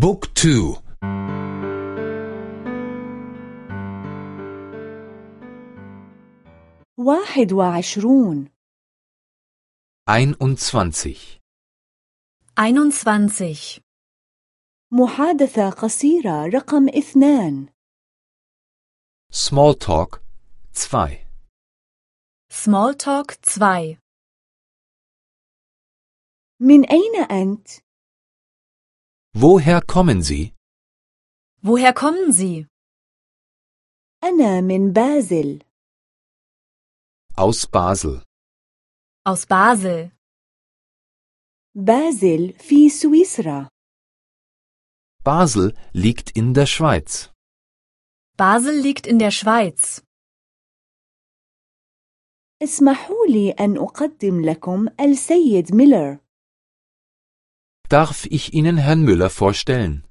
بوك تو واحد وعشرون 21 21. محادثة قصيرة رقم اثنان Small Talk 2 Smalltalk 2. من أين أنت؟ Woher kommen Sie? Woher kommen Sie? أنا من بازل Aus Basel. Aus Basel. بازل في سويسرا Basel liegt in der Schweiz. Basel liegt in der Schweiz. اسمحوا لي أن أقدم لكم السيد ميلر Darf ich Ihnen Herrn Müller vorstellen?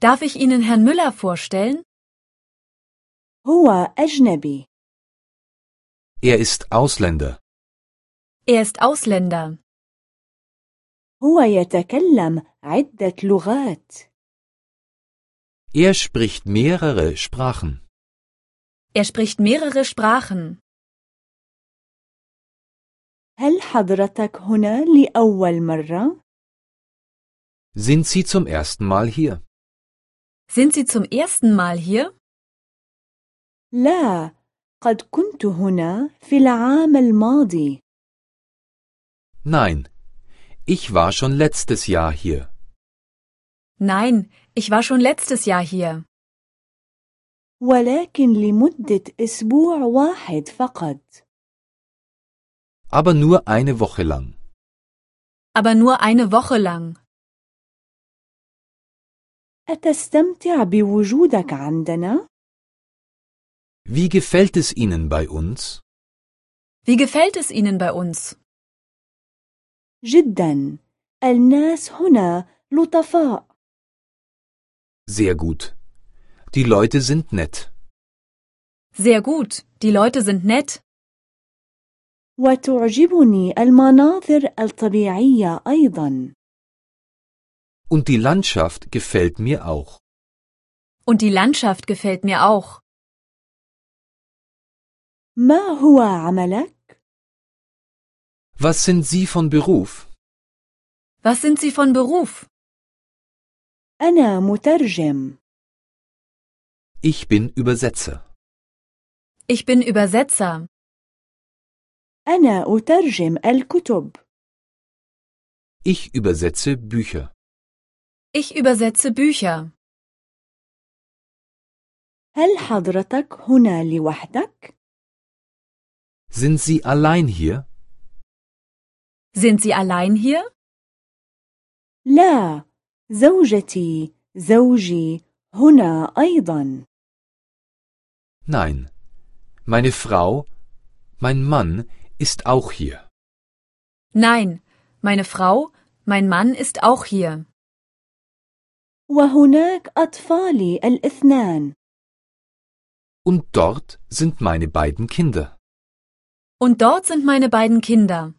Darf ich Ihnen Herrn Müller vorstellen? هو أجنبي Er ist Ausländer. Er ist Ausländer. هو يتكلم عدة لغات Er spricht mehrere Sprachen. Er spricht mehrere Sprachen. هل حضرتك هنا لأول مرة؟ Sind Sie zum ersten Mal hier? Sind Sie zum ersten Mal hier? لا قد كنت هنا في العام الماضي Nein. Ich war schon letztes Jahr hier. Nein, ich war schon letztes Jahr hier. ولكن لمدة أسبوع واحد فقط Aber nur eine Woche lang. Aber nur eine Woche lang. أتستمتع بوجودك عندنا؟ Wie gefällt es Ihnen bei uns? Wie gefällt es Ihnen bei uns? جدا الناس هنا لطفاء Sehr gut. Die Leute sind nett. Sehr gut, die Leute sind nett. وتعجبني المناظر الطبيعية أيضا Und die Landschaft gefällt mir auch. Und die Landschaft gefällt mir auch. ما هو عملك؟ Was sind Sie von Beruf? Was sind Sie von Beruf? أنا مترجم Ich bin Übersetzer. Ich bin Übersetzer. أنا أترجم الكتب Ich übersetze Bücher. Ich übersetze Bücher. هل حضرتك هنا لوحدك؟ Sind Sie allein hier? Sind Sie allein hier? لا زوجتي زوجي هنا أيضا Nein. Meine Frau, mein Mann ist auch hier. Nein, meine Frau, mein Mann ist auch hier. وهناك أطفالي الاثنان Und dort sind meine beiden Kinder. Und dort sind meine beiden Kinder.